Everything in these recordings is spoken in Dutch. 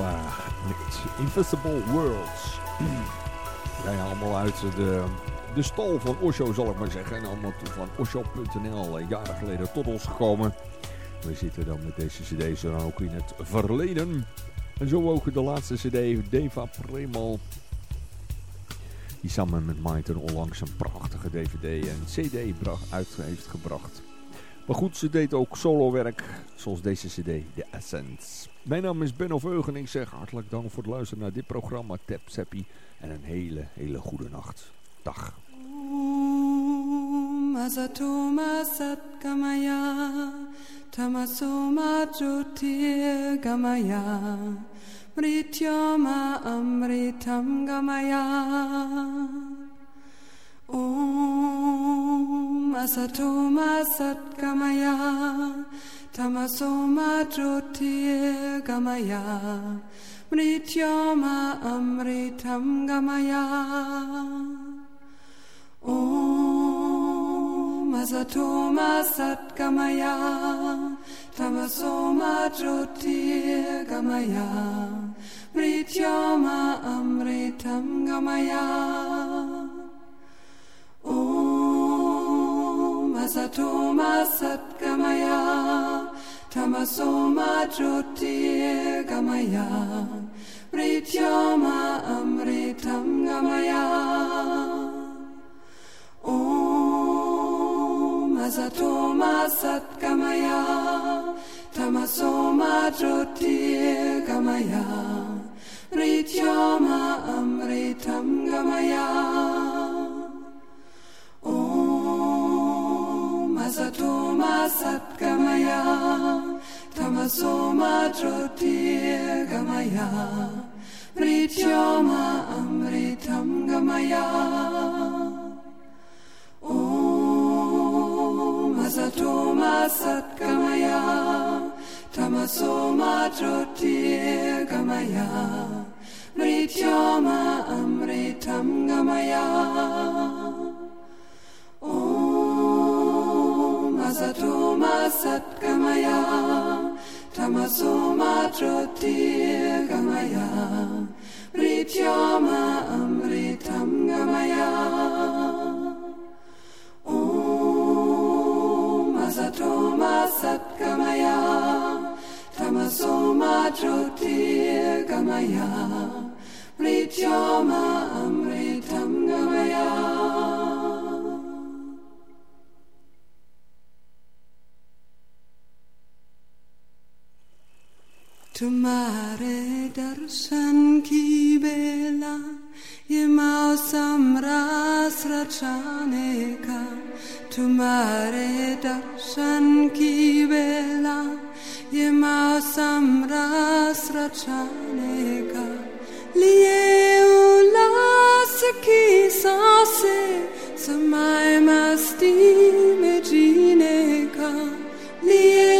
Milarepa met Invisible Worlds. Ja, allemaal uit de, de stal van Osho zal ik maar zeggen. En allemaal van Osho.nl jaren geleden tot ons gekomen. We zitten dan met deze cd's dan ook in het verleden. En zo ook de laatste cd, Deva Premal. Die samen met Maiten onlangs een prachtige dvd en cd uit heeft gebracht. Maar goed, ze deed ook solowerk, zoals deze cd, The Essence. Mijn naam is Ben Oveugen en ik zeg hartelijk dank voor het luisteren naar dit programma Tap Seppi. En een hele, hele goede nacht. Dag. Masatoma Satkamaya Tamasoma Jyotir Gamaya Mrityoma Amritam Gamaya Om Asatoma Satkamaya Tamasoma Jyotir Gamaya. Mrityoma Amritam Gamaya. Om Asatoma Satgamaya. Tamasoma Jyotir Gamaya. Mrityoma Amritam Gamaya Om Asatoma Satgamaya Tamasoma Jyotir Gamaya Mrityama Amritam Gamaya Om Asatoma Satgamaya Tamasoma Jyotir Gamaya Mrityama Amritam Gamaya Om Asatoma Satgamaya Tamasoma Jyotir Gamaya Mrityoma Amritam Gamaya Om Asatoma Satgamaya Tamasoma Jyotir Gamaya Mrityoma Amritam Gamaya Om Asatoma Satgamaya Tamasoma Jyotir Gamaya Mrityama Amritam Gamaya Om Asatoma Satgamaya Tamasoma Jyotir Gamaya Mrityama Amritam Gamaya Tu mare dar ki bela ye mausam ras srachaneka Tu mare darshan ki bela ye mao samra srachaneka Liye ulas ki sase samai masti me ka. Liye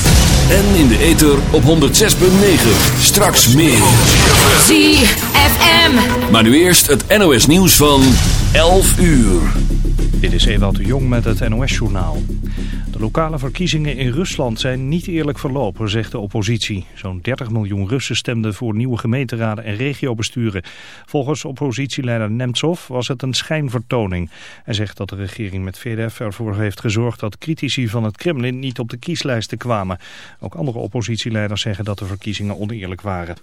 En in de ether op 106.9. Straks meer. ZFM. Maar nu eerst het NOS nieuws van 11 uur. Dit is Ewout de Jong met het NOS-journaal. De lokale verkiezingen in Rusland zijn niet eerlijk verlopen, zegt de oppositie. Zo'n 30 miljoen Russen stemden voor nieuwe gemeenteraden en regiobesturen. Volgens oppositieleider Nemtsov was het een schijnvertoning. Hij zegt dat de regering met VDF ervoor heeft gezorgd dat critici van het Kremlin niet op de kieslijsten kwamen. Ook andere oppositieleiders zeggen dat de verkiezingen oneerlijk waren.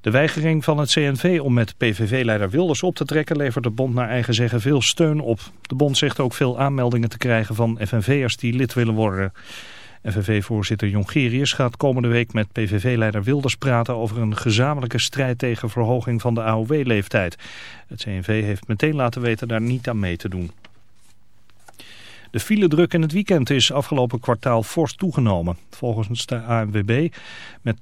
De weigering van het CNV om met PVV-leider Wilders op te trekken levert de bond naar eigen zeggen veel steun op. De bond zegt ook veel aanmeldingen te krijgen van FNV'ers die lid willen worden. FNV-voorzitter Jongerius gaat komende week met PVV-leider Wilders praten over een gezamenlijke strijd tegen verhoging van de AOW-leeftijd. Het CNV heeft meteen laten weten daar niet aan mee te doen. De file-druk in het weekend is afgelopen kwartaal fors toegenomen. Volgens de ANWB met 80%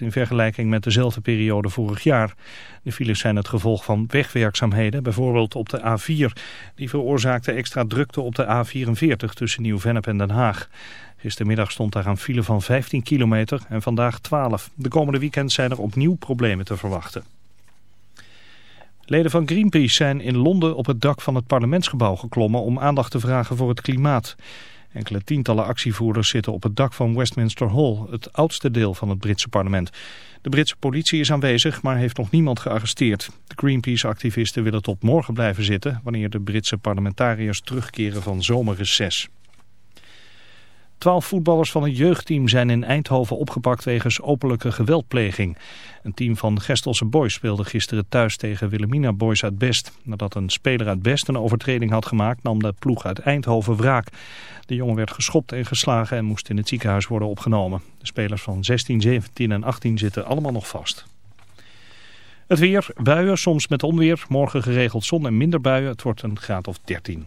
in vergelijking met dezelfde periode vorig jaar. De files zijn het gevolg van wegwerkzaamheden, bijvoorbeeld op de A4. Die veroorzaakte extra drukte op de A44 tussen Nieuw-Vennep en Den Haag. Gistermiddag stond daar een file van 15 kilometer en vandaag 12. De komende weekend zijn er opnieuw problemen te verwachten. Leden van Greenpeace zijn in Londen op het dak van het parlementsgebouw geklommen om aandacht te vragen voor het klimaat. Enkele tientallen actievoerders zitten op het dak van Westminster Hall, het oudste deel van het Britse parlement. De Britse politie is aanwezig, maar heeft nog niemand gearresteerd. De Greenpeace-activisten willen tot morgen blijven zitten, wanneer de Britse parlementariërs terugkeren van zomerreces. Twaalf voetballers van een jeugdteam zijn in Eindhoven opgepakt wegens openlijke geweldpleging. Een team van Gestelse Boys speelde gisteren thuis tegen Willemina Boys uit Best. Nadat een speler uit Best een overtreding had gemaakt nam de ploeg uit Eindhoven wraak. De jongen werd geschopt en geslagen en moest in het ziekenhuis worden opgenomen. De spelers van 16, 17 en 18 zitten allemaal nog vast. Het weer, buien, soms met onweer. Morgen geregeld zon en minder buien. Het wordt een graad of 13.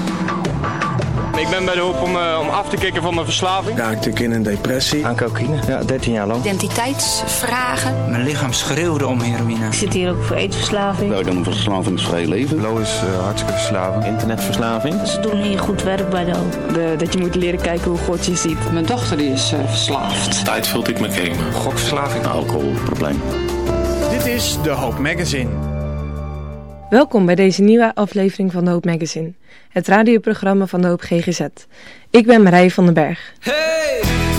Ik ben bij de hoop om, uh, om af te kicken van mijn verslaving. Ja, ik in een depressie. Aan cocaïne, ja, 13 jaar lang. Identiteitsvragen. Mijn lichaam schreeuwde om heroïne. Ik zit hier ook voor eetverslaving. Nou, dan een verslavingsvrij leven. Flow is uh, hartstikke verslaving. Internetverslaving. Ze doen hier goed werk bij de hoop. Dat je moet leren kijken hoe God je ziet. Mijn dochter die is uh, verslaafd. Tijd vult ik met gamen. Gokverslaving. Alcoholprobleem. Dit is De Hoop Magazine. Welkom bij deze nieuwe aflevering van De Hoop Magazine, het radioprogramma van De Hoop GGZ. Ik ben Marije van den Berg. Hey!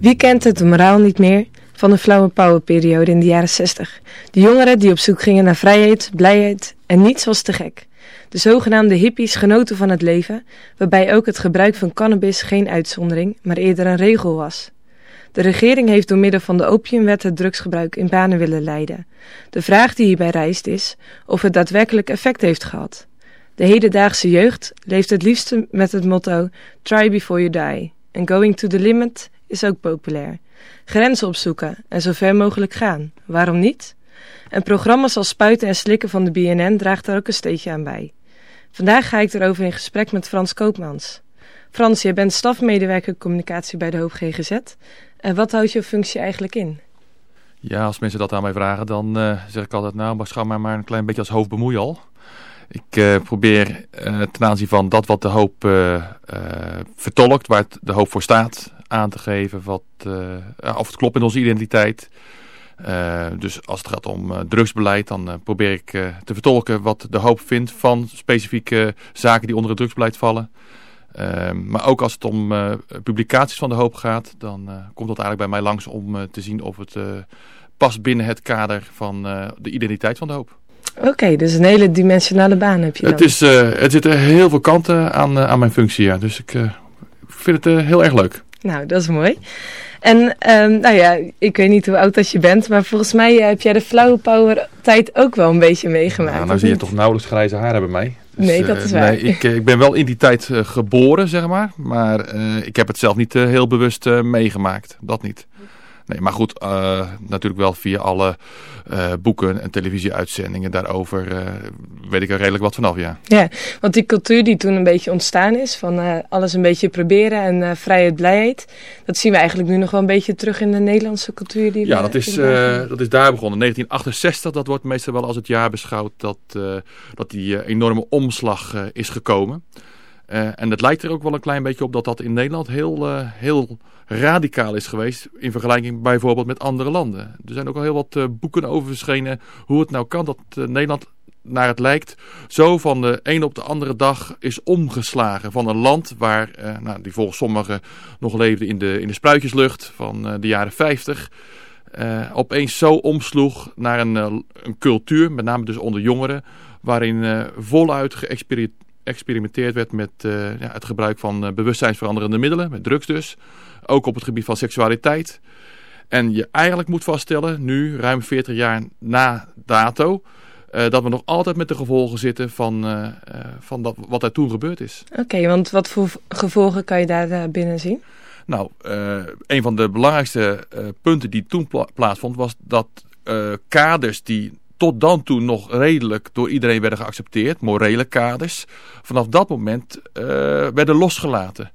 Wie kent het moraal niet meer van de flauwe powerperiode in de jaren 60? De jongeren die op zoek gingen naar vrijheid, blijheid en niets was te gek. De zogenaamde hippies genoten van het leven, waarbij ook het gebruik van cannabis geen uitzondering, maar eerder een regel was. De regering heeft door middel van de opiumwet het drugsgebruik in banen willen leiden. De vraag die hierbij rijst is of het daadwerkelijk effect heeft gehad. De hedendaagse jeugd leeft het liefste met het motto Try before you die. En going to the limit is ook populair. Grenzen opzoeken en zo ver mogelijk gaan. Waarom niet? Een programma als Spuiten en Slikken van de BNN draagt daar ook een steentje aan bij. Vandaag ga ik erover in gesprek met Frans Koopmans. Frans, jij bent stafmedewerker communicatie bij de Hoop GGZ. En wat houdt je functie eigenlijk in? Ja, als mensen dat aan mij vragen, dan uh, zeg ik altijd, nou, beschouw mij maar een klein beetje als hoofdbemoei al. Ik uh, probeer uh, ten aanzien van dat wat de hoop vertolkt, waar de hoop voor staat, aan te geven wat, of het klopt in onze identiteit. dus als het gaat om drugsbeleid, dan probeer ik te vertolken wat de hoop vindt van specifieke zaken die onder het drugsbeleid vallen. Uh, maar ook als het om publicaties van de hoop gaat, dan komt dat eigenlijk bij mij langs om te zien of het past binnen het kader van de identiteit van de hoop. Oké, okay, dus een hele dimensionale baan heb je dan. Het, is, het zitten heel veel kanten aan, aan mijn functie, ja. Dus ik vind het heel erg leuk. Nou, dat is mooi. En um, nou ja, ik weet niet hoe oud als je bent, maar volgens mij heb jij de flauwe power tijd ook wel een beetje meegemaakt. Nou, nou zie je toch nauwelijks grijze haren bij mij. Dus, nee, dat is waar. Nee, ik, ik ben wel in die tijd uh, geboren, zeg maar. Maar ik heb het zelf niet heel bewust meegemaakt. Dat niet. Nee, maar goed, uh, natuurlijk wel via alle uh, boeken en televisieuitzendingen daarover uh, weet ik er redelijk wat vanaf, ja. Ja, want die cultuur die toen een beetje ontstaan is, van alles een beetje proberen en vrijheid, blijheid, dat zien we eigenlijk nu nog wel een beetje terug in de Nederlandse cultuur. Die ja, dat is, dat is daar begonnen. 1968, dat wordt meestal wel als het jaar beschouwd dat, dat die enorme omslag is gekomen. En het lijkt er ook wel een klein beetje op dat dat in Nederland heel, heel radicaal is geweest in vergelijking bijvoorbeeld met andere landen. Er zijn ook al heel wat uh, boeken over verschenen hoe het nou kan dat Nederland naar het lijkt zo van de een op de andere dag is omgeslagen van een land waar, nou, die volgens sommigen nog leefde in de, in de spruitjeslucht van de jaren 50, opeens zo omsloeg naar een, een cultuur, met name dus onder jongeren, waarin voluit geëxperimenteerd werd met ja, het gebruik van bewustzijnsveranderende middelen, met drugs dus. Ook op het gebied van seksualiteit. En je eigenlijk moet vaststellen, nu ruim 40 jaar na dato, uh, dat we nog altijd met de gevolgen zitten van, uh, uh, van dat, wat er toen gebeurd is. Oké, okay, want wat voor gevolgen kan je daar binnen zien? Nou, een van de belangrijkste punten die toen pla plaatsvond was dat kaders die tot dan toe nog redelijk door iedereen werden geaccepteerd, morele kaders, vanaf dat moment werden losgelaten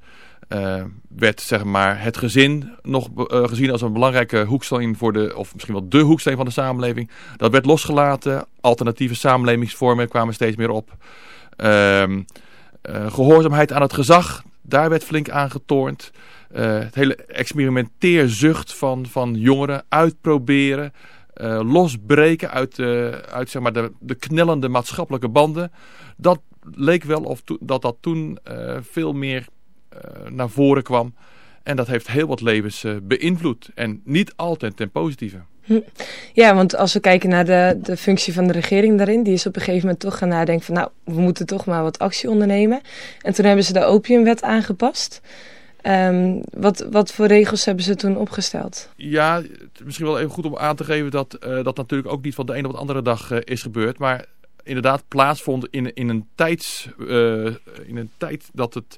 uh, werd zeg maar, het gezin nog uh, gezien als een belangrijke hoeksteen voor de, of misschien wel de hoeksteen van de samenleving. Dat werd losgelaten. Alternatieve samenlevingsvormen kwamen steeds meer op. Uh, gehoorzaamheid aan het gezag, daar werd flink aan getornd. het hele experimenteerzucht van, van jongeren, uitproberen, losbreken uit, uit zeg maar, de, de knellende maatschappelijke banden. Dat leek wel of dat dat toen veel meer naar voren kwam. En dat heeft heel wat levens beïnvloed. En niet altijd ten positieve. Hm. Ja, want als we kijken naar de, de functie van de regering daarin, die is op een gegeven moment toch gaan nadenken van nou, we moeten toch maar wat actie ondernemen. En toen hebben ze de opiumwet aangepast. Um, wat, wat voor regels hebben ze toen opgesteld? Ja, misschien wel even goed om aan te geven dat uh, dat natuurlijk ook niet van de een op de andere dag uh, is gebeurd. Maar inderdaad plaatsvond in, in, een tijds, uh, in een tijd dat het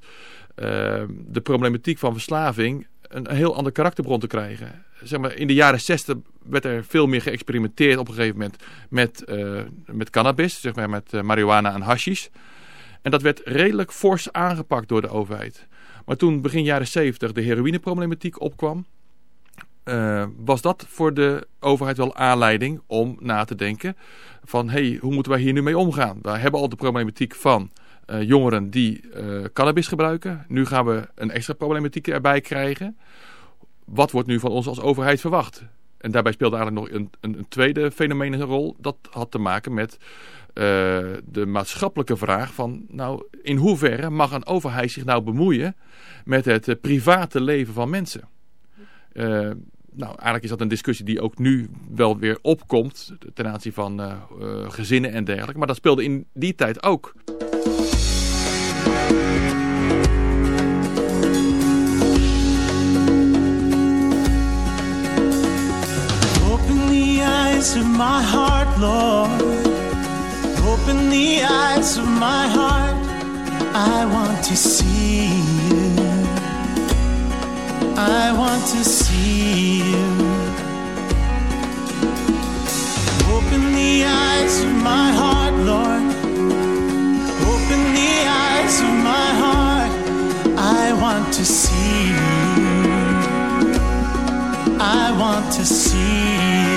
uh, de problematiek van verslaving een, heel ander karakter begon te krijgen. Zeg maar, in de jaren 60 werd er veel meer geëxperimenteerd op een gegeven moment met, met cannabis, zeg maar met marihuana en hashish. En dat werd redelijk fors aangepakt door de overheid. Maar toen begin jaren 70 de heroïneproblematiek opkwam, uh, was dat voor de overheid wel aanleiding om na te denken van hey, hoe moeten wij hier nu mee omgaan? We hebben al de problematiek van uh, jongeren die uh, cannabis gebruiken. Nu gaan we een extra problematiek erbij krijgen. Wat wordt nu van ons als overheid verwacht? En daarbij speelde eigenlijk nog een, een, tweede fenomeen een rol. Dat had te maken met eh, de maatschappelijke vraag van, nou, in hoeverre mag een overheid zich nou bemoeien met het eh, private leven van mensen? Eh, nou, eigenlijk is dat een discussie die ook nu wel weer opkomt ten aanzien van gezinnen en dergelijke. Maar dat speelde in die tijd ook. Open the my heart, Lord. Open the eyes of my heart. I want to see you. I want to see you. Open the eyes of my heart, Lord. Open the eyes of my heart. I want to see you. I want to see you.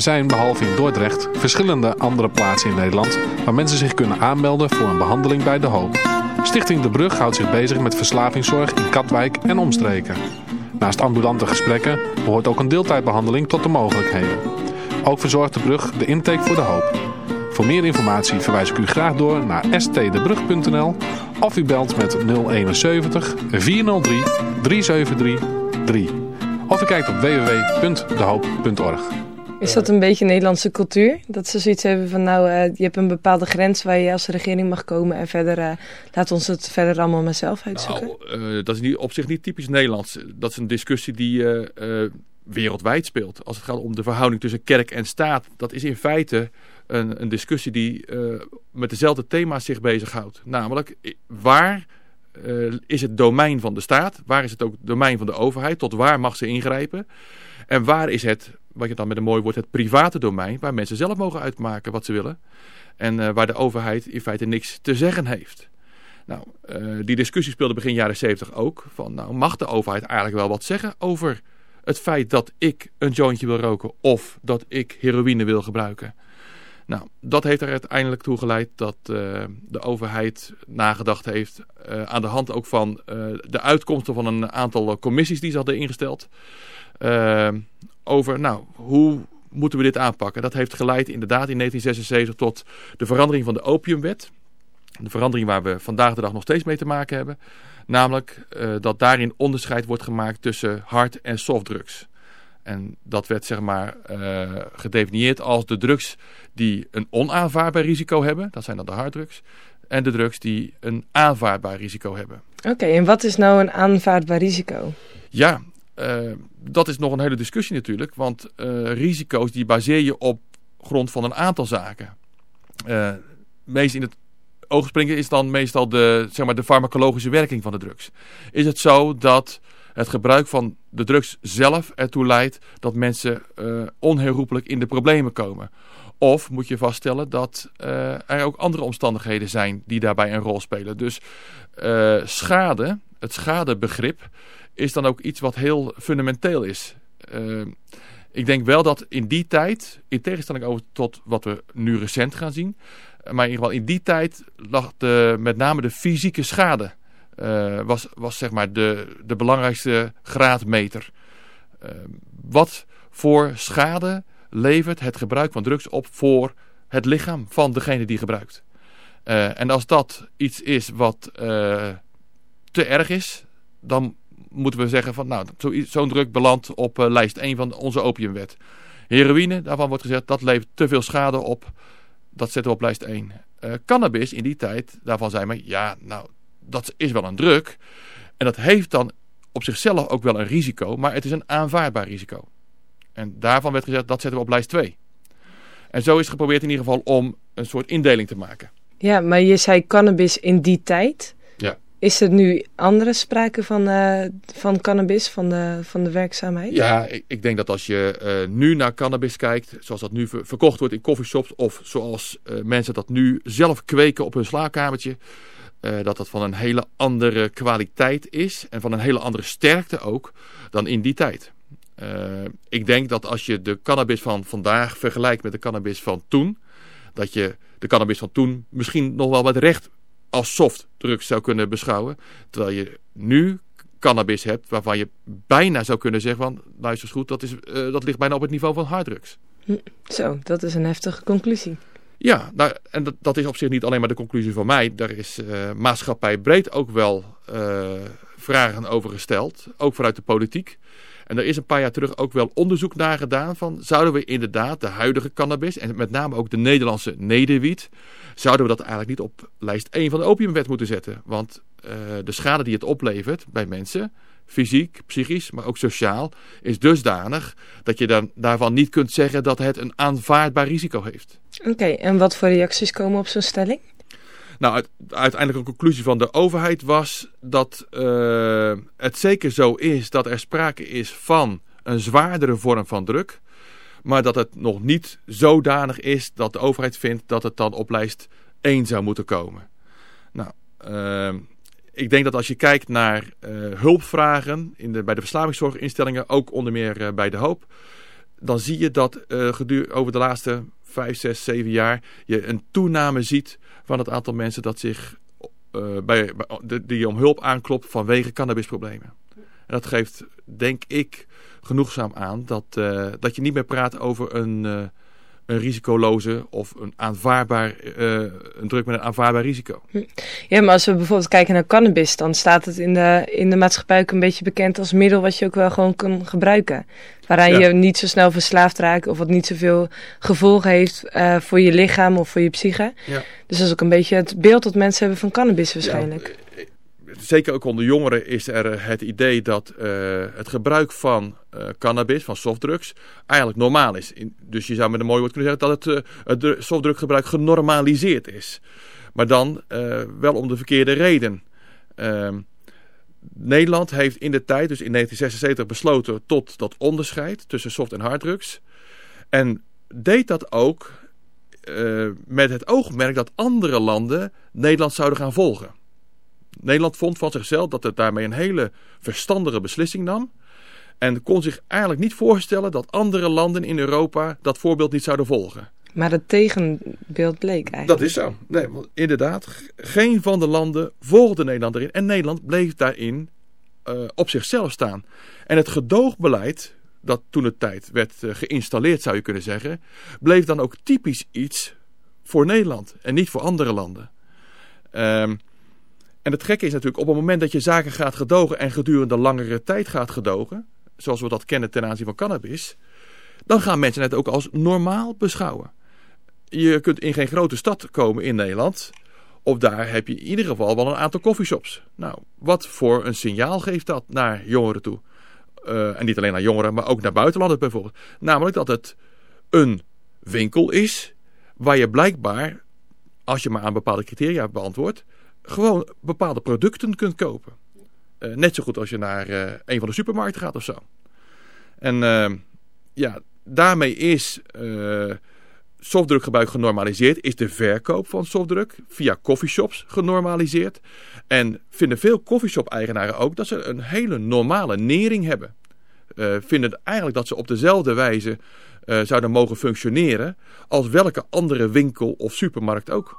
Er zijn behalve in Dordrecht verschillende andere plaatsen in Nederland waar mensen zich kunnen aanmelden voor een behandeling bij De Hoop. Stichting De Brug houdt zich bezig met verslavingszorg in Katwijk en omstreken. Naast ambulante gesprekken behoort ook een deeltijdbehandeling tot de mogelijkheden. Ook verzorgt De Brug de intake voor De Hoop. Voor meer informatie verwijs ik u graag door naar stdebrug.nl of u belt met 071 403 373 3. Of u kijkt op www.dehoop.org. Is dat een beetje Nederlandse cultuur? Dat ze zoiets hebben van nou, uh, je hebt een bepaalde grens waar je als regering mag komen en verder uh, laat ons het verder allemaal maar zelf uitzoeken? Nou, uh, dat is niet, op zich niet typisch Nederlands. Dat is een discussie die wereldwijd speelt. Als het gaat om de verhouding tussen kerk en staat, dat is in feite een, een discussie die met dezelfde thema's zich bezighoudt. Namelijk, waar is het domein van de staat? Waar is het ook domein van de overheid? Tot waar mag ze ingrijpen? En waar is het, wat je dan met een mooi woord, het private domein, waar mensen zelf mogen uitmaken wat ze willen. En uh, waar de overheid in feite niks te zeggen heeft. Nou, uh, die discussie speelde begin jaren 70 ook. Van, nou, mag de overheid eigenlijk wel wat zeggen over het feit dat ik een jointje wil roken of dat ik heroïne wil gebruiken? Nou, dat heeft er uiteindelijk toe geleid dat uh, de overheid nagedacht heeft aan de hand ook van de uitkomsten van een aantal commissies die ze hadden ingesteld. Over, nou, hoe moeten we dit aanpakken? Dat heeft geleid inderdaad in 1976 tot de verandering van de opiumwet. De verandering waar we vandaag de dag nog steeds mee te maken hebben. Namelijk dat daarin onderscheid wordt gemaakt tussen hard- en softdrugs. En dat werd zeg maar uh, gedefinieerd als de drugs die een onaanvaardbaar risico hebben. Dat zijn dan de harddrugs. En de drugs die een aanvaardbaar risico hebben. Oké, okay, en wat is nou een aanvaardbaar risico? Ja, uh, dat is nog een hele discussie natuurlijk. Want uh, risico's die baseer je op grond van een aantal zaken. meest in het oog springen is dan meestal de, zeg maar, de farmacologische werking van de drugs. Is het zo dat het gebruik van de drugs zelf ertoe leidt dat mensen onherroepelijk in de problemen komen. Of moet je vaststellen dat er ook andere omstandigheden zijn die daarbij een rol spelen. Dus schade, het schadebegrip, is dan ook iets wat heel fundamenteel is. ik denk wel dat in die tijd, in tegenstelling over tot wat we nu recent gaan zien, maar in ieder geval in die tijd lag de, met name de fysieke schade uh, was, was zeg maar de, de belangrijkste graadmeter. Uh, wat voor schade levert het gebruik van drugs op voor het lichaam van degene die gebruikt? Uh, en als dat iets is wat te erg is, dan moeten we zeggen van nou, zo'n zo druk belandt op lijst 1 van onze opiumwet. Heroïne, daarvan wordt gezegd dat levert te veel schade op. Dat zetten we op lijst 1. cannabis in die tijd, daarvan zei men ja, nou dat is wel een druk. En dat heeft dan op zichzelf ook wel een risico, maar het is een aanvaardbaar risico. En daarvan werd gezegd, dat zetten we op lijst 2. En zo is geprobeerd in ieder geval om een soort indeling te maken. Ja, maar je zei cannabis in die tijd. Is er nu andere sprake van, uh, van cannabis, van de, van de werkzaamheid? Ja, ik, ik denk dat als je uh, nu naar cannabis kijkt, zoals dat nu ver, verkocht wordt in coffeeshops... of zoals uh, mensen dat nu zelf kweken op hun slaapkamertje... Dat dat van een hele andere kwaliteit is en van een hele andere sterkte ook dan in die tijd. Ik denk dat als je de cannabis van vandaag vergelijkt met de cannabis van toen, dat je de cannabis van toen misschien nog wel met recht als softdrugs zou kunnen beschouwen. Terwijl je nu cannabis hebt waarvan je bijna zou kunnen zeggen van, luister eens goed, dat, is, uh, dat ligt bijna op het niveau van harddrugs. Zo, dat is een heftige conclusie. Ja, nou, en dat, dat, is op zich niet alleen maar de conclusie van mij. Daar is uh, maatschappij breed ook wel uh, vragen over gesteld, ook vanuit de politiek. En er is een paar jaar terug ook wel onderzoek naar gedaan van... zouden we inderdaad de huidige cannabis en met name ook de Nederlandse nederwiet... zouden we dat eigenlijk niet op lijst 1 van de opiumwet moeten zetten? Want uh, de schade die het oplevert bij mensen fysiek, psychisch, maar ook sociaal, is dusdanig dat je dan daarvan niet kunt zeggen dat het een aanvaardbaar risico heeft. Oké, en wat voor reacties komen op zo'n stelling? Nou, uit, uiteindelijk een conclusie van de overheid was dat uh, het zeker zo is dat er sprake is van een zwaardere vorm van druk, maar dat het nog niet zodanig is dat de overheid vindt dat het dan op lijst 1 zou moeten komen. Nou, Ehm, ik denk dat als je kijkt naar eh, hulpvragen in de, bij de verslavingszorginstellingen, ook onder meer eh, bij de hoop, dan zie je dat eh over de laatste 5, 6, 7 jaar je een toename ziet van het aantal mensen dat zich eh, bij, die om hulp aanklopt vanwege cannabisproblemen. En dat geeft, denk ik, genoegzaam aan dat, eh, dat je niet meer praat over een, eh, een risicoloze of een aanvaardbaar, eh, een druk met een aanvaardbaar risico. Ja, maar als we bijvoorbeeld kijken naar cannabis, dan staat het in de, in de maatschappij ook een beetje bekend als middel wat je ook wel gewoon kan gebruiken. Waaraan Ja. je niet zo snel verslaafd raakt of wat niet zoveel gevolgen heeft eh, voor je lichaam of voor je psyche. Ja. Dus dat is ook een beetje het beeld dat mensen hebben van cannabis waarschijnlijk. Zeker ook onder jongeren is er eh, het idee dat eh, het gebruik van eh, cannabis, van softdrugs, eigenlijk normaal is. Dus je zou met een mooi woord kunnen zeggen dat het, het dru- softdruggebruik genormaliseerd is. Maar dan wel om de verkeerde reden. Ehm, Nederland heeft in de tijd, dus in 1976, besloten tot dat onderscheid tussen soft- en harddrugs. En deed dat ook met het oogmerk dat andere landen Nederland zouden gaan volgen. Nederland vond van zichzelf dat het daarmee een hele verstandige beslissing nam. En kon zich eigenlijk niet voorstellen dat andere landen in Europa dat voorbeeld niet zouden volgen. Maar het tegenbeeld bleek eigenlijk. Dat is zo. Nee, want inderdaad, geen van de landen volgde Nederland erin. En Nederland bleef daarin eh, op zichzelf staan. En het gedoogbeleid, dat toen de tijd werd eh, geïnstalleerd zou je kunnen zeggen, bleef dan ook typisch iets voor Nederland en niet voor andere landen. Ehm, en het gekke is natuurlijk, op het moment dat je zaken gaat gedogen en gedurende langere tijd gaat gedogen, zoals we dat kennen ten aanzien van cannabis, dan gaan mensen het ook als normaal beschouwen. Je kunt in geen grote stad komen in Nederland. Of daar heb je in ieder geval wel een aantal coffeeshops. Nou, wat voor een signaal geeft dat naar jongeren toe? Eh, en niet alleen naar jongeren, maar ook naar buitenlanders bijvoorbeeld. Namelijk dat het een winkel is waar je blijkbaar, als je maar aan bepaalde criteria beantwoordt, gewoon bepaalde producten kunt kopen. Eh, net zo goed als je naar eh, een van de supermarkten gaat of zo. En eh, ja, daarmee is eh softdrukgebruik genormaliseerd. Is de verkoop van softdruk via coffeeshops genormaliseerd. En vinden veel coffeeshop-eigenaren ook dat ze een hele normale nering hebben. Vinden eigenlijk dat ze op dezelfde wijze zouden mogen functioneren als welke andere winkel of supermarkt ook.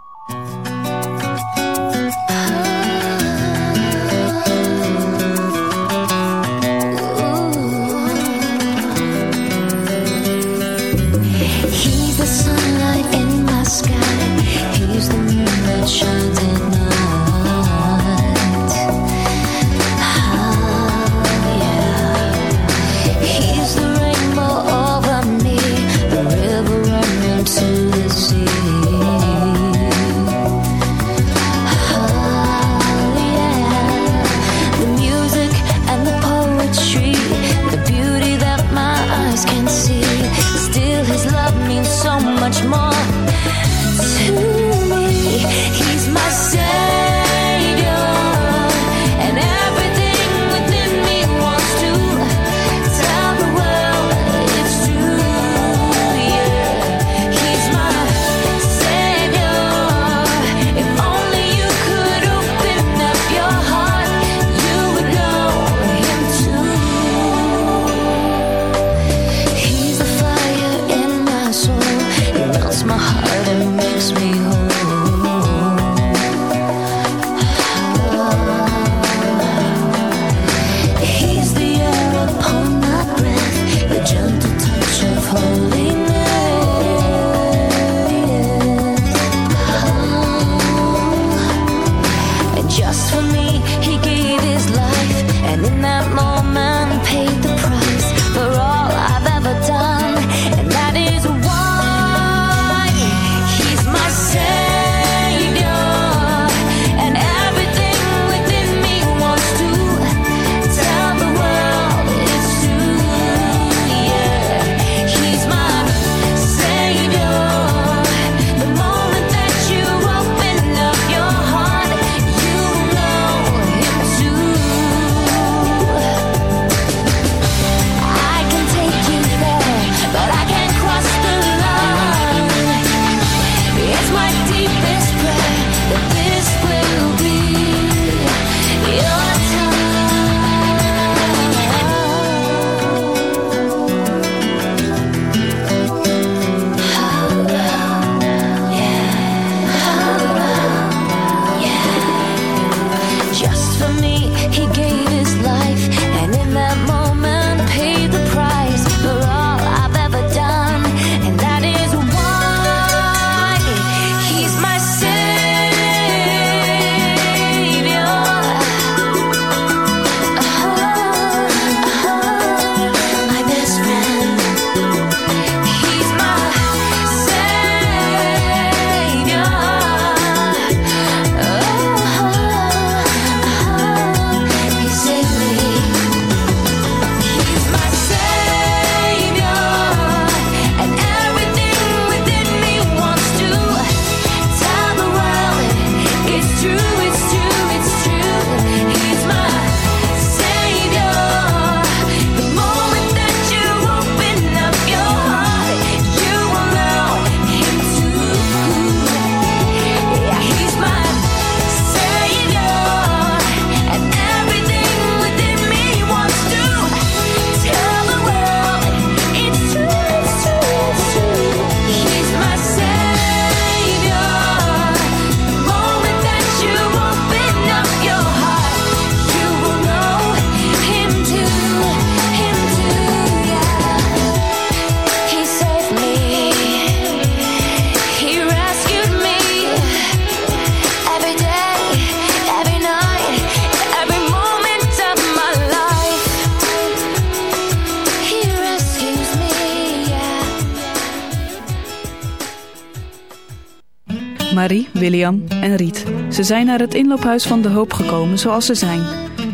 En Riet. Ze zijn naar het inloophuis van de hoop gekomen zoals ze zijn.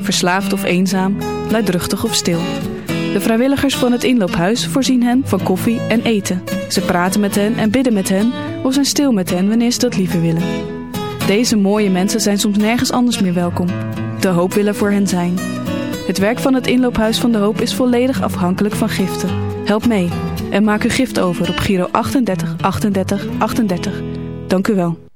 Verslaafd of eenzaam, luidruchtig of stil. De vrijwilligers van het inloophuis voorzien hen van koffie en eten. Ze praten met hen en bidden met hen of zijn stil met hen wanneer ze dat liever willen. Deze mooie mensen zijn soms nergens anders meer welkom. De hoop wil er voor hen zijn. Het werk van het inloophuis van de hoop is volledig afhankelijk van giften. Help mee en maak uw gift over op Giro 38 38 38. Dank u wel.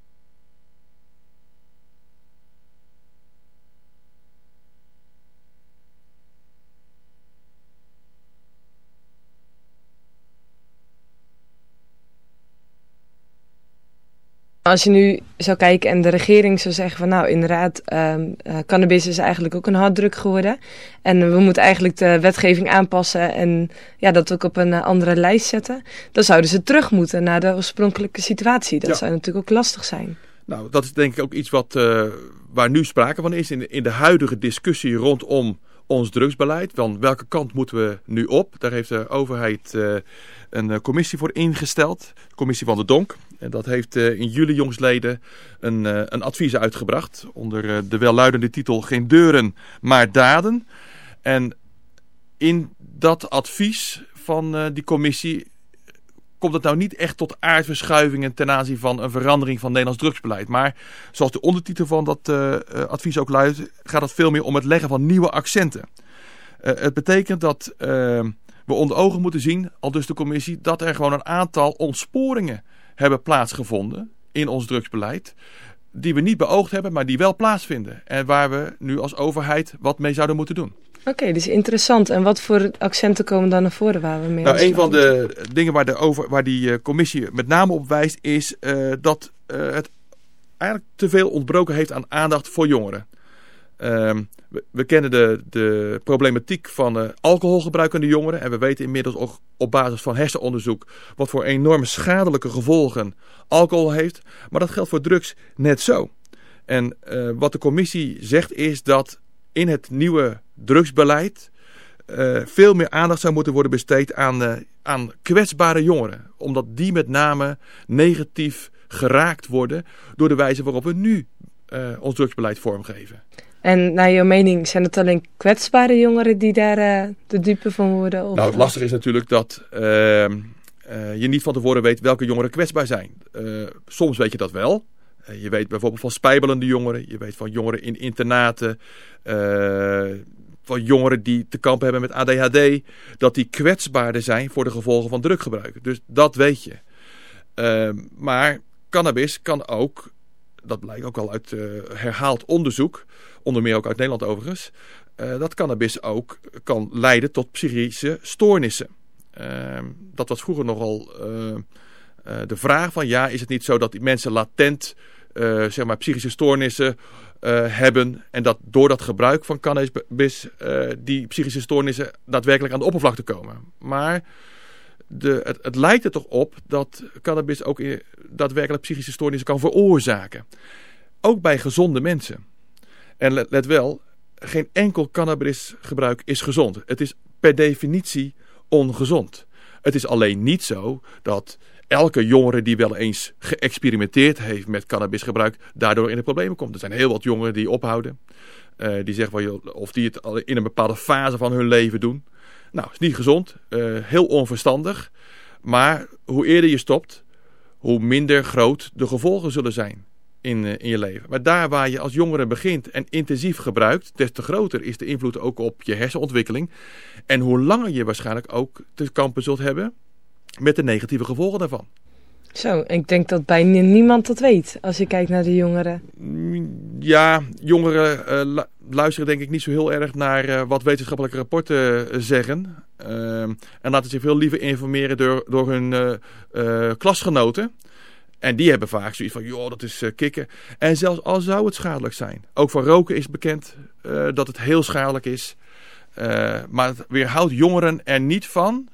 Als je nu zou kijken en de regering zou zeggen van nou inderdaad, ehm, eh, cannabis is eigenlijk ook een harddruk geworden. En we moeten eigenlijk de wetgeving aanpassen en ja, dat ook op een eh, andere lijst zetten. Dan zouden ze terug moeten naar de oorspronkelijke situatie. Dat Ja. zou natuurlijk ook lastig zijn. Nou, dat is denk ik ook iets wat, eh, waar nu sprake van is in de, in de huidige discussie rondom ons drugsbeleid. Van welke kant moeten we nu op? Daar heeft de overheid een commissie voor ingesteld. De commissie van de Donk. En dat heeft eh, in juli jongsleden een, eh, een advies uitgebracht. Onder eh, de welluidende titel Geen deuren, maar daden. En in dat advies van die commissie komt het nou niet echt tot aardverschuivingen ten aanzien van een verandering van Nederlands drugsbeleid. Maar zoals de ondertitel van dat advies ook luidt, gaat het veel meer om het leggen van nieuwe accenten. Het betekent dat we onder ogen moeten zien, al dus de commissie, dat er gewoon een aantal ontsporingen hebben plaatsgevonden in ons drugsbeleid. Die we niet beoogd hebben, maar die wel plaatsvinden. En waar we nu als overheid wat mee zouden moeten doen. Oké, dus interessant. En wat voor accenten komen dan naar voren waar we mee Nou, een van de dingen waar, de over, waar die eh, commissie met name op wijst, is eh, dat eh, het eigenlijk te veel ontbroken heeft aan aandacht voor jongeren. Ehm, we, kennen de, de problematiek van eh, alcoholgebruikende jongeren. En we weten inmiddels ook op basis van hersenonderzoek wat voor enorme schadelijke gevolgen alcohol heeft. Maar dat geldt voor drugs net zo. En eh, wat de commissie zegt is dat in het nieuwe drugsbeleid eh, veel meer aandacht zou moeten worden besteed aan, aan kwetsbare jongeren. Omdat die met name negatief geraakt worden door de wijze waarop we nu ons drugsbeleid vormgeven. En naar jouw mening, zijn het alleen kwetsbare jongeren die daar eh, de dupe van worden? Of, Nou, het lastige is natuurlijk dat ehm, eh, je niet van tevoren weet welke jongeren kwetsbaar zijn. Eh, soms weet je dat wel. Je weet bijvoorbeeld van spijbelende jongeren. Je weet van jongeren in internaten. van jongeren die te kampen hebben met ADHD. Dat die kwetsbaarder zijn voor de gevolgen van druggebruik. Dus dat weet je. Ehm, maar cannabis kan ook, dat blijkt ook al uit eh, herhaald onderzoek, onder meer ook uit Nederland overigens, eh, dat cannabis ook kan leiden tot psychische stoornissen. Ehm, dat was vroeger nogal eh, de vraag van ja, is het niet zo dat die mensen latent zeg maar psychische stoornissen hebben en dat door dat gebruik van cannabis die psychische stoornissen daadwerkelijk aan de oppervlakte komen. Maar de, het, lijkt er toch op dat cannabis ook daadwerkelijk psychische stoornissen kan veroorzaken. Ook bij gezonde mensen. En let, wel, geen enkel cannabisgebruik is gezond. Het is per definitie ongezond. Het is alleen niet zo dat elke jongere die wel eens geëxperimenteerd heeft met cannabisgebruik daardoor in de problemen komt. Er zijn heel wat jongeren die ophouden. eh, die zeggen van, of die het in een bepaalde fase van hun leven doen. Nou, is niet gezond, eh, heel onverstandig. Maar hoe eerder je stopt, hoe minder groot de gevolgen zullen zijn in, eh, in je leven. Maar daar waar je als jongere begint en intensief gebruikt, des te groter is de invloed ook op je hersenontwikkeling. En hoe langer je waarschijnlijk ook te kampen zult hebben met de negatieve gevolgen daarvan. Zo, ik denk dat bijna niemand dat weet als je kijkt naar de jongeren. Ja, jongeren eh, lu- luisteren denk ik niet zo heel erg naar eh, wat wetenschappelijke rapporten eh, zeggen. Ehm, en laten zich veel liever informeren door, door hun klasgenoten. En die hebben vaak zoiets van, joh, dat is kicken. En zelfs al zou het schadelijk zijn. Ook van roken is bekend dat het heel schadelijk is. Maar het weerhoudt jongeren er niet van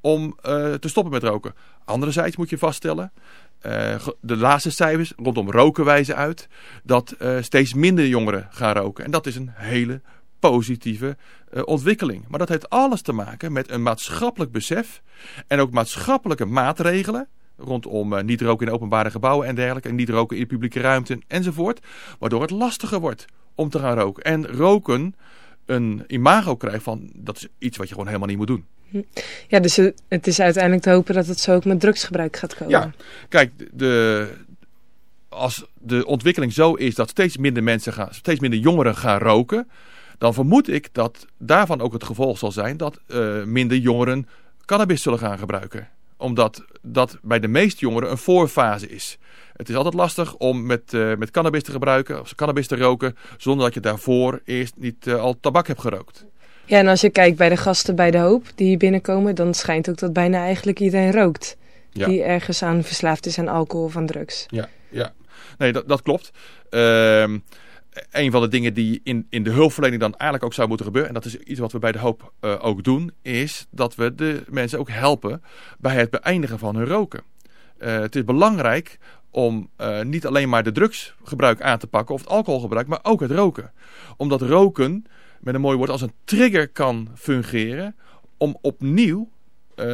om te stoppen met roken. Anderzijds moet je vaststellen, eh, de laatste cijfers rondom roken wijzen uit dat eh, steeds minder jongeren gaan roken. En dat is een hele positieve eh, ontwikkeling. Maar dat heeft alles te maken met een maatschappelijk besef en ook maatschappelijke maatregelen Rondom niet roken in openbare gebouwen en dergelijke. En niet roken in publieke ruimten enzovoort. Waardoor het lastiger wordt om te gaan roken. En roken een imago krijgt van dat is iets wat je gewoon helemaal niet moet doen. Ja, dus het is uiteindelijk te hopen dat het zo ook met drugsgebruik gaat komen. Ja, kijk, de, als de ontwikkeling zo is dat steeds minder mensen gaan, steeds minder jongeren gaan roken, dan vermoed ik dat daarvan ook het gevolg zal zijn dat uh, minder jongeren cannabis zullen gaan gebruiken. Omdat dat bij de meeste jongeren een voorfase is. Het is altijd lastig om met, uh, met cannabis te gebruiken, of cannabis te roken, zonder dat je daarvoor eerst niet uh, al tabak hebt gerookt. Ja, en als je kijkt bij de gasten bij de hoop die hier binnenkomen, dan schijnt ook dat bijna eigenlijk iedereen rookt. Ja. Die ergens aan verslaafd is aan alcohol of aan drugs. Ja, ja. Nee, dat, dat klopt. Uh, een van de dingen die in, in de hulpverlening dan eigenlijk ook zou moeten gebeuren, en dat is iets wat we bij de hoop uh, ook doen, is dat we de mensen ook helpen bij het beëindigen van hun roken. Uh, het is belangrijk om uh, niet alleen maar de drugsgebruik aan te pakken of het alcoholgebruik, maar ook het roken. Omdat roken met een mooi woord als een trigger kan fungeren om opnieuw uh,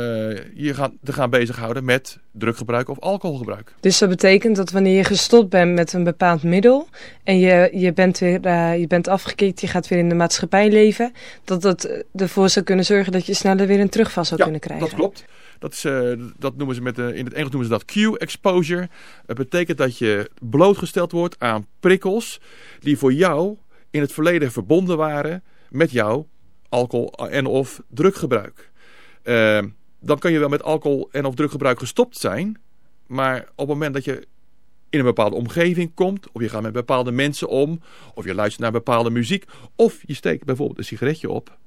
je gaan, te gaan bezighouden met druggebruik of alcoholgebruik. Dus dat betekent dat wanneer je gestopt bent met een bepaald middel en je, je, bent, weer, uh, je bent afgekikt, je gaat weer in de maatschappij leven, dat dat ervoor zou kunnen zorgen dat je sneller weer een terugval zou ja, kunnen krijgen. dat klopt. Dat, is, uh, dat noemen ze met, in het Engels noemen ze dat Q-exposure. Het betekent dat je blootgesteld wordt aan prikkels die voor jou in het verleden verbonden waren met jouw alcohol en of druggebruik. Uh, dan kun je wel met alcohol en of druggebruik gestopt zijn. Maar op het moment dat je in een bepaalde omgeving komt, of je gaat met bepaalde mensen om, of je luistert naar bepaalde muziek, of je steekt bijvoorbeeld een sigaretje op,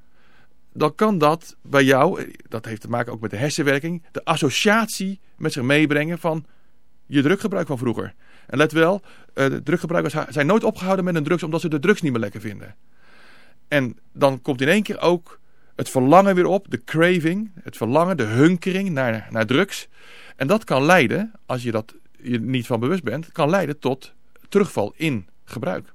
dan kan dat bij jou, dat heeft te maken ook met de hersenwerking, de associatie met zich meebrengen van je druggebruik van vroeger. En let wel, de druggebruikers zijn nooit opgehouden met een drugs omdat ze de drugs niet meer lekker vinden. En dan komt in één keer ook het verlangen weer op, de craving, het verlangen, de hunkering naar, naar drugs. En dat kan leiden, als je dat je niet van bewust bent, kan leiden tot terugval in gebruik.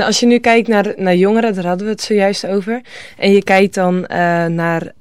En als je nu kijkt naar, naar jongeren, daar hadden we het zojuist over. En je kijkt dan eh, naar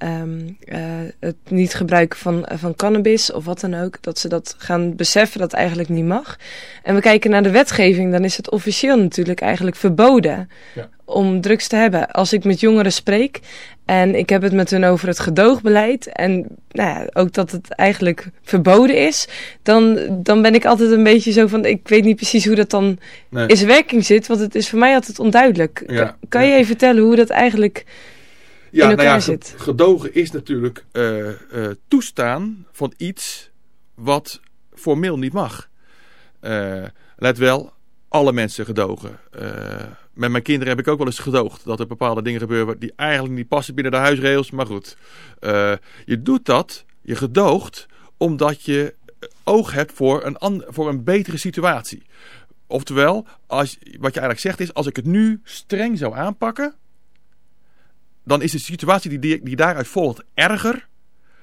niet gebruiken van, van cannabis of wat dan ook. Dat ze dat gaan beseffen dat eigenlijk niet mag. En we kijken naar de wetgeving, dan is het officieel natuurlijk eigenlijk verboden. Ja. Om drugs te hebben. Als ik met jongeren spreek en ik heb het met hun over het gedoogbeleid. En nou ja, ook dat het eigenlijk verboden is. Dan, dan ben ik altijd een beetje zo van. Ik weet niet precies hoe dat dan Nee. in zijn werking zit. Want het is voor mij altijd onduidelijk. Ja. Kan, kan je even vertellen hoe dat eigenlijk Ja, in elkaar nou ja, zit? gedogen is natuurlijk eh, eh, toestaan van iets wat formeel niet mag. Eh, let wel, alle mensen gedogen. Met mijn kinderen heb ik ook wel eens gedoogd dat er bepaalde dingen gebeuren die eigenlijk niet passen binnen de huisregels. Maar goed, je doet dat, je gedoogt, omdat je oog hebt voor een, voor een betere situatie. Oftewel, als, wat je eigenlijk zegt is, als ik het nu streng zou aanpakken, dan is de situatie die, die, die daaruit volgt erger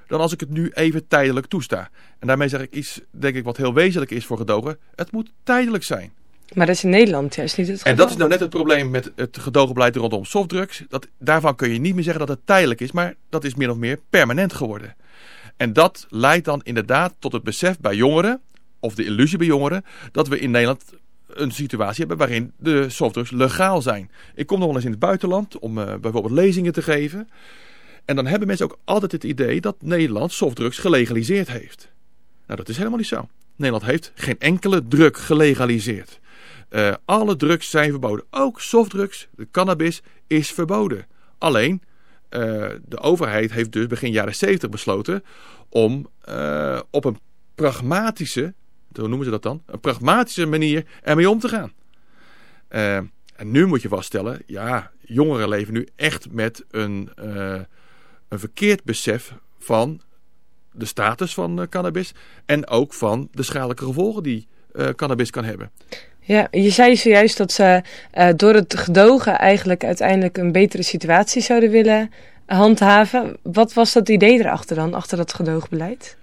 dan als ik het nu even tijdelijk toesta. En daarmee zeg ik iets, denk ik, wat heel wezenlijk is voor gedogen. Het moet tijdelijk zijn. Maar dat is in Nederland juist niet het geval. En dat is nou net het probleem met het gedogenbeleid rondom softdrugs. Dat, daarvan kun je niet meer zeggen dat het tijdelijk is, maar dat is min of meer permanent geworden. En dat leidt dan inderdaad tot het besef bij jongeren, of de illusie bij jongeren, dat we in Nederland een situatie hebben waarin de softdrugs legaal zijn. Ik kom nog wel eens in het buitenland om eh, bijvoorbeeld lezingen te geven. En dan hebben mensen ook altijd het idee dat Nederland softdrugs gelegaliseerd heeft. Nou, dat is helemaal niet zo. Nederland heeft geen enkele drug gelegaliseerd. Eh, alle drugs zijn verboden. Ook softdrugs, de cannabis, is verboden. Alleen, eh, de overheid heeft dus begin jaren 70 besloten om op een pragmatische, hoe noemen ze dat dan? Een pragmatische manier ermee om te gaan. Eh, en nu moet je vaststellen, ja, jongeren leven nu echt met een, eh, een verkeerd besef van de status van eh, cannabis en ook van de schadelijke gevolgen die cannabis kan hebben. Ja, je zei zojuist dat ze door het gedogen eigenlijk uiteindelijk een betere situatie zouden willen handhaven. Wat was dat idee erachter dan, achter dat gedoogbeleid?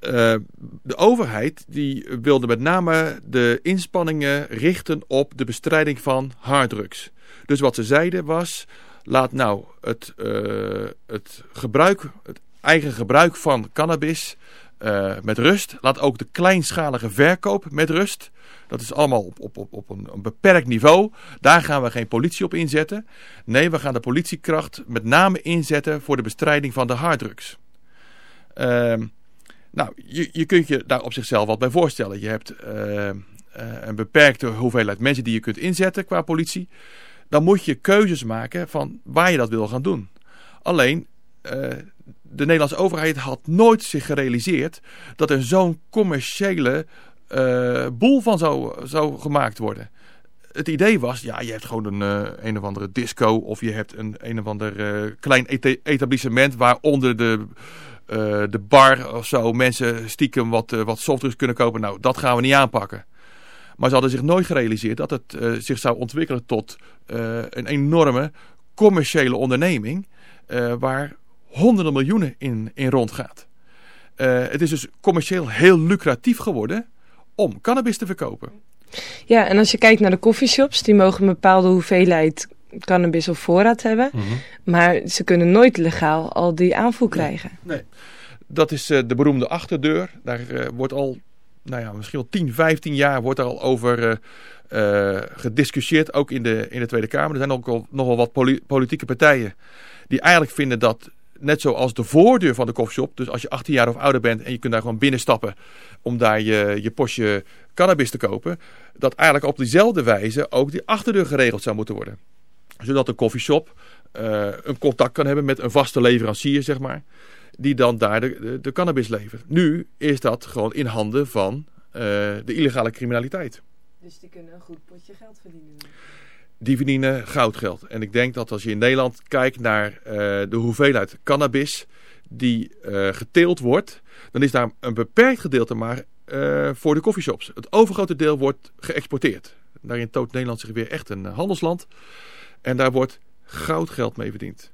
Eh, de overheid die wilde met name de inspanningen richten op de bestrijding van harddrugs. Dus wat ze zeiden was, laat nou het, eh, het gebruik, het eigen gebruik van cannabis eh, met rust. Laat ook de kleinschalige verkoop met rust. Dat is allemaal op, op, op, op een, een beperkt niveau. Daar gaan we geen politie op inzetten. Nee, we gaan de politiekracht met name inzetten voor de bestrijding van de harddrugs. Ehm nou, je, je kunt je daar op zichzelf wat bij voorstellen. Je hebt eh, eh, een beperkte hoeveelheid mensen die je kunt inzetten qua politie. Dan moet je keuzes maken van waar je dat wil gaan doen. Alleen, eh, de Nederlandse overheid had nooit zich gerealiseerd dat er zo'n commerciële eh, boel van zou gemaakt worden. Het idee was, ja, je hebt gewoon een, eh, een of andere disco of je hebt een een of ander eh, klein ete- etablissement waaronder de, eh, de bar of zo mensen stiekem wat, wat softdrugs kunnen kopen. Nou, dat gaan we niet aanpakken. Maar ze hadden zich nooit gerealiseerd dat het zich zou ontwikkelen tot een enorme commerciële onderneming waar honderden miljoenen in, in rondgaat. Het is dus commercieel heel lucratief geworden om cannabis te verkopen. Ja, en als je kijkt naar de coffeeshops, die mogen een bepaalde hoeveelheid cannabis op voorraad hebben. Maar ze kunnen nooit legaal al die aanvoer krijgen. Nee. Dat is eh, de beroemde achterdeur. Daar eh, wordt al, nou ja, misschien wel 10, 15 jaar wordt er al over eh, gediscussieerd, ook in de, in de Tweede Kamer. Er zijn ook al, nog wel wat poli- politieke partijen die eigenlijk vinden dat, net zoals de voordeur van de koffieshop, dus als je 18 jaar of ouder bent en je kunt daar gewoon binnenstappen om daar je, je postje cannabis te kopen, dat eigenlijk op diezelfde wijze ook die achterdeur geregeld zou moeten worden. Zodat de koffieshop eh, een contact kan hebben met een vaste leverancier, zeg maar die dan daar de, de, cannabis levert. Nu is dat gewoon in handen van eh, de illegale criminaliteit. Dus die kunnen een goed potje geld verdienen. Die verdienen goudgeld. En ik denk dat als je in Nederland kijkt naar eh, de hoeveelheid cannabis die eh, geteeld wordt, dan is daar een beperkt gedeelte maar eh, voor de coffeeshops. Het overgrote deel wordt geëxporteerd. Daarin toont Nederland zich weer echt een handelsland. En daar wordt goudgeld mee verdiend.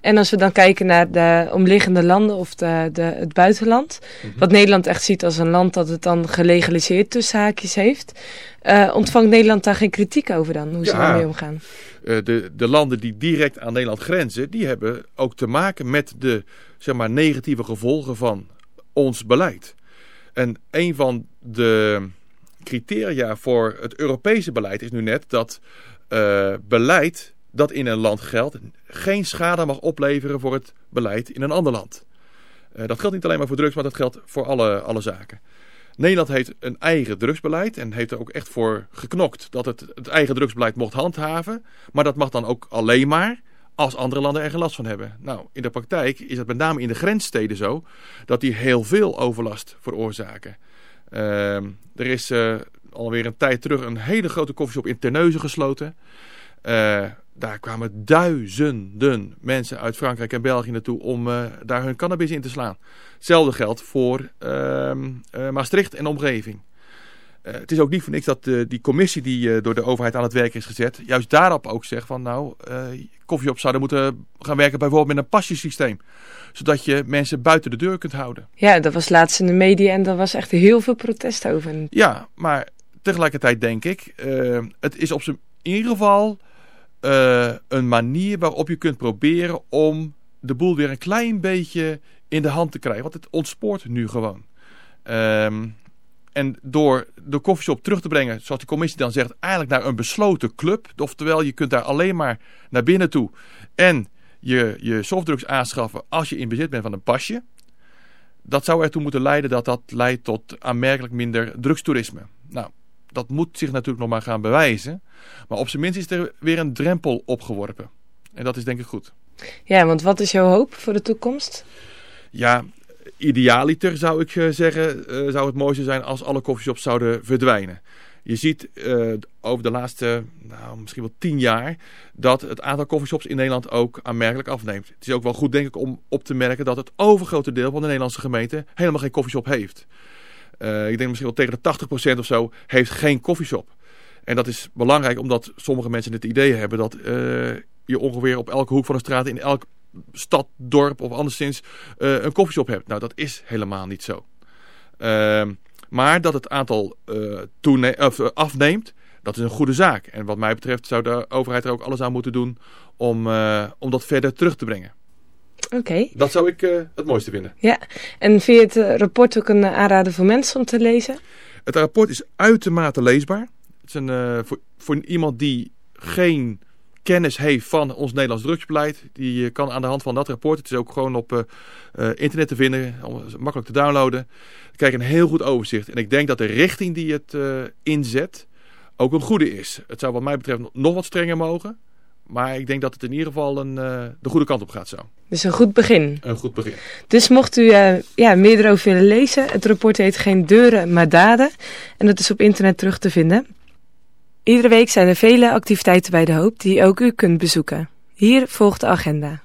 En als we dan kijken naar de omliggende landen of de, de, het buitenland, wat Nederland echt ziet als een land dat het dan gelegaliseerd tussen haakjes heeft, eh, ontvangt Nederland daar geen kritiek over dan, hoe ze Ja. daarmee omgaan? Eh, de, de landen die direct aan Nederland grenzen, die hebben ook te maken met de zeg maar, negatieve gevolgen van ons beleid. En een van de criteria voor het Europese beleid is nu net dat eh, beleid dat in een land geldt geen schade mag opleveren voor het beleid in een ander land. Eh, dat geldt niet alleen maar voor drugs, maar dat geldt voor alle, alle zaken. Nederland heeft een eigen drugsbeleid en heeft er ook echt voor geknokt dat het het eigen drugsbeleid mocht handhaven. Maar dat mag dan ook alleen maar als andere landen er geen last van hebben. Nou, in de praktijk is het met name in de grenssteden zo dat die heel veel overlast veroorzaken. Ehm, er is eh, alweer een tijd terug een hele grote koffieshop in Terneuzen gesloten. Eh, daar kwamen duizenden mensen uit Frankrijk en België naartoe om eh, daar hun cannabis in te slaan. Hetzelfde geldt voor ehm, eh, Maastricht en omgeving. Eh, het is ook niet voor niks dat die commissie die door de overheid aan het werk is gezet, juist daarop ook zegt van nou, uh, koffieshops zouden moeten gaan werken bijvoorbeeld met een passiesysteem. Zodat je mensen buiten de deur kunt houden. Ja, dat was laatst in de media en daar was echt heel veel protest over. Ja, maar tegelijkertijd denk ik, het is op zijn in ieder geval uh, een manier waarop je kunt proberen om de boel weer een klein beetje in de hand te krijgen. Want het ontspoort nu gewoon. Um, en door de koffieshop terug te brengen, zoals de commissie dan zegt, eigenlijk naar een besloten club. Oftewel, je kunt daar alleen maar naar binnen toe en je, je softdrugs aanschaffen als je in bezit bent van een pasje. Dat zou ertoe moeten leiden dat dat leidt tot aanmerkelijk minder drugstoerisme. Nou, dat moet zich natuurlijk nog maar gaan bewijzen. Maar op zijn minst is er weer een drempel opgeworpen. En dat is denk ik goed. Ja, want wat is jouw hoop voor de toekomst? Ja, idealiter zou ik zeggen, uh, zou het mooiste zijn als alle koffieshops zouden verdwijnen. Je ziet uh, over de laatste, nou, misschien wel tien jaar, dat het aantal koffieshops in Nederland ook aanmerkelijk afneemt. Het is ook wel goed, denk ik, om op te merken dat het overgrote deel van de Nederlandse gemeente helemaal geen koffieshop heeft. Uh, ik denk misschien wel tegen de 80% of zo heeft geen koffieshop. En dat is belangrijk omdat sommige mensen het idee hebben dat je ongeveer op elke hoek van de straat in elk stad, dorp of anderszins uh, een koffieshop hebt. Nou, dat is helemaal niet zo. Uh, maar dat het aantal afneemt, dat is een goede zaak. En wat mij betreft zou de overheid er ook alles aan moeten doen om, om dat verder terug te brengen. Oké. Okay. Dat zou ik het mooiste vinden. Ja, en vind je het rapport ook een aanrader voor mensen om te lezen? Het rapport is uitermate leesbaar. Het is een, voor, voor iemand die geen kennis heeft van ons Nederlands drugsbeleid. Die kan aan de hand van dat rapport, het is ook gewoon op uh, uh, internet te vinden, makkelijk te downloaden. Dan krijg je een heel goed overzicht. En ik denk dat de richting die het uh, inzet ook een goede is. Het zou wat mij betreft nog wat strenger mogen. Maar ik denk dat het in ieder geval een, de goede kant op gaat zo. Dus een goed begin. Een goed begin. Dus mocht u ja, meer erover willen lezen, het rapport heet Geen deuren, maar daden. En dat is op internet terug te vinden. Iedere week zijn er vele activiteiten bij De Hoop die ook u kunt bezoeken. Hier volgt de agenda.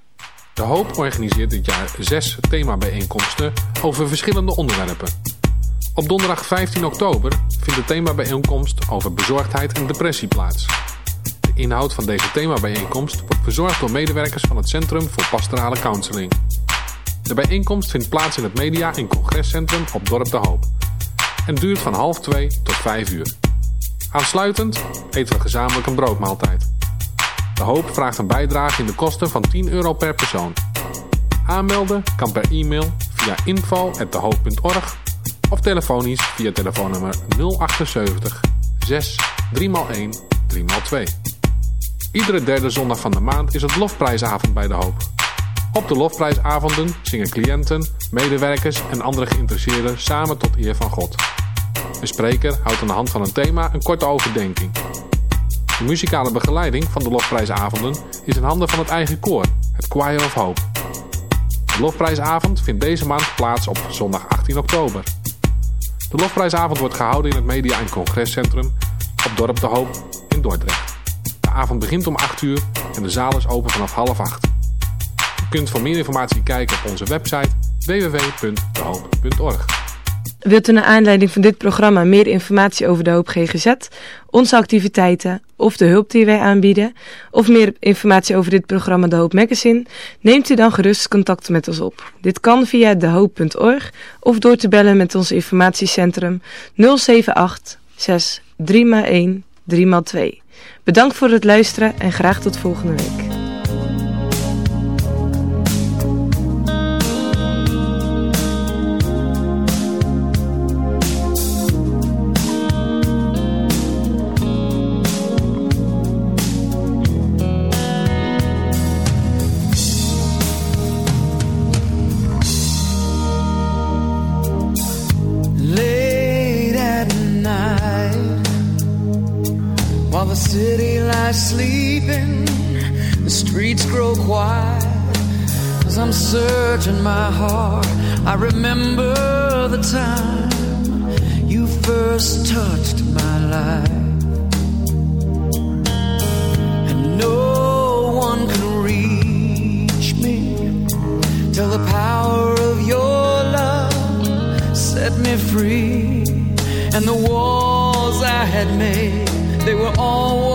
De Hoop organiseert dit jaar zes themabijeenkomsten over verschillende onderwerpen. Op donderdag 15 oktober vindt de themabijeenkomst over bezorgdheid en depressie plaats. Inhoud van deze themabijeenkomst wordt verzorgd door medewerkers van het Centrum voor Pastorale Counseling. De bijeenkomst vindt plaats in het Media- en Congrescentrum op Dorp De Hoop en duurt van half twee tot vijf uur. Aansluitend eten we gezamenlijk een broodmaaltijd. De Hoop vraagt een bijdrage in de kosten van 10 euro per persoon. Aanmelden kan per e-mail via info.dehoop.org of telefonisch via telefoonnummer 078 6 3x1 3x2. Iedere derde zondag van de maand is het Lofprijsavond bij De Hoop. Op de Lofprijsavonden zingen cliënten, medewerkers en andere geïnteresseerden samen tot eer van God. De spreker houdt aan de hand van een thema een korte overdenking. De muzikale begeleiding van de Lofprijsavonden is in handen van het eigen koor, het Choir of Hope. De Lofprijsavond vindt deze maand plaats op zondag 18 oktober. De Lofprijsavond wordt gehouden in het Media- en Congrescentrum op Dorp De Hoop in Dordrecht. De avond begint om 8 uur en de zaal is open vanaf half 8. U kunt voor meer informatie kijken op onze website www.dehoop.org. Wilt u naar aanleiding van dit programma meer informatie over de Hoop GGZ, onze activiteiten of de hulp die wij aanbieden, of meer informatie over dit programma De Hoop Magazine, neemt u dan gerust contact met ons op. Dit kan via dehoop.org of door te bellen met ons informatiecentrum 078 6 3x1 3x2. Bedankt voor het luisteren en graag tot volgende week. Searching my heart, I remember the time you first touched my life. And no one can reach me till the power of your love set me free. And the walls I had made, they were all